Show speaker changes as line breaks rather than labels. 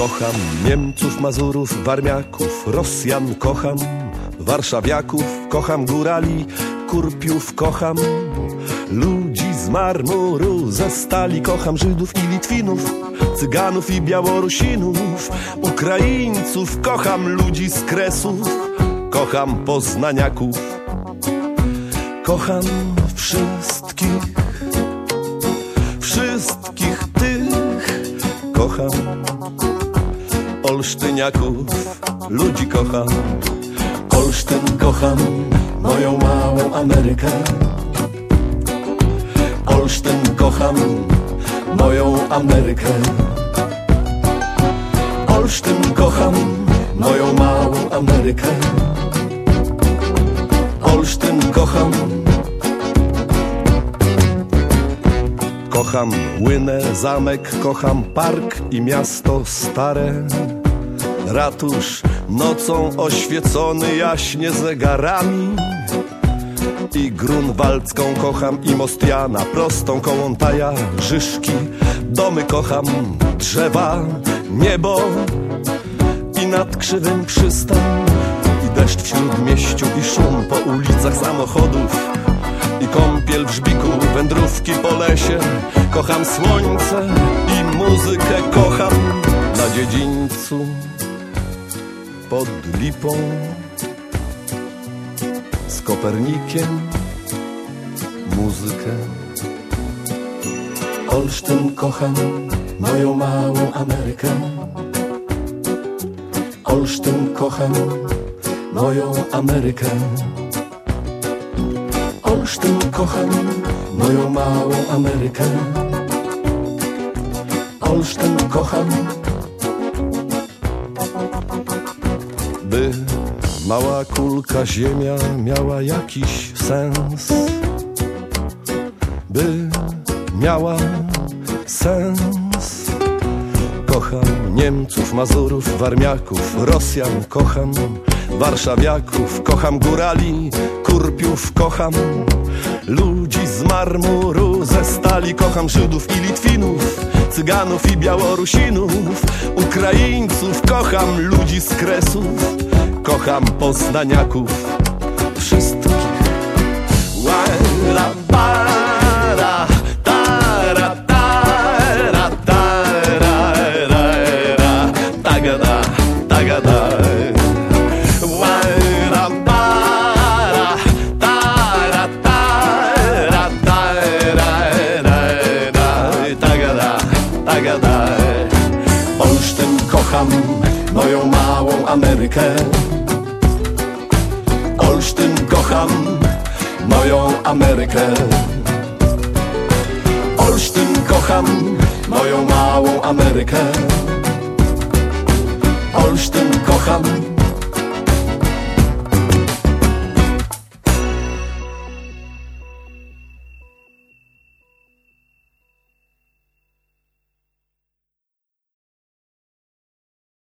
Kocham Niemców, Mazurów, Warmiaków, Rosjan kocham, Warszawiaków, kocham górali, Kurpiów kocham, ludzi z marmuru, ze stali kocham Żydów i Litwinów, Cyganów i Białorusinów, Ukraińców kocham ludzi z Kresów, kocham Poznaniaków, kocham wszystkich, wszystkich kocham. Olsztyniaków, ludzi kocham. Olsztyn kocham, moją małą Amerykę. Olsztyn kocham, moją Amerykę. Olsztyn kocham, moją małą Amerykę. Olsztyn kocham Kocham łynę, zamek, kocham park i miasto stare. Ratusz nocą oświecony jaśnie zegarami. I Grunwaldzką kocham i Mostiana Prostą Kołątaja, Żyszki Domy kocham, drzewa, niebo. I nad krzywym przystań I deszcz wśród mieściu i szum po ulicach samochodów i kąpiel w żbiku, wędrówki po lesie Kocham słońce i muzykę kocham na dziedzińcu pod lipą z Kopernikiem muzykę. Olsztyn kocham, moją małą Amerykę. Olsztyn kocham, moją Amerykę. Olsztyn kocham, moją małą Amerykę. Olsztyn kocham. By mała kulka ziemia miała jakiś sens. By miała sens. Kocham Niemców, Mazurów, Warmiaków, Rosjan kocham, Warszawiaków, kocham górali, Kurpiów kocham, ludzi z marmuru, ze stali kocham Żydów i Litwinów, Cyganów i Białorusinów, Ukraińców kocham, ludzi z Kresów, kocham Poznaniaków, wszystkich. Kocham, moją małą Amerykę. Olsztyn kocham, moją Amerykę. Olsztyn kocham, moją małą Amerykę. Olsztyn kocham,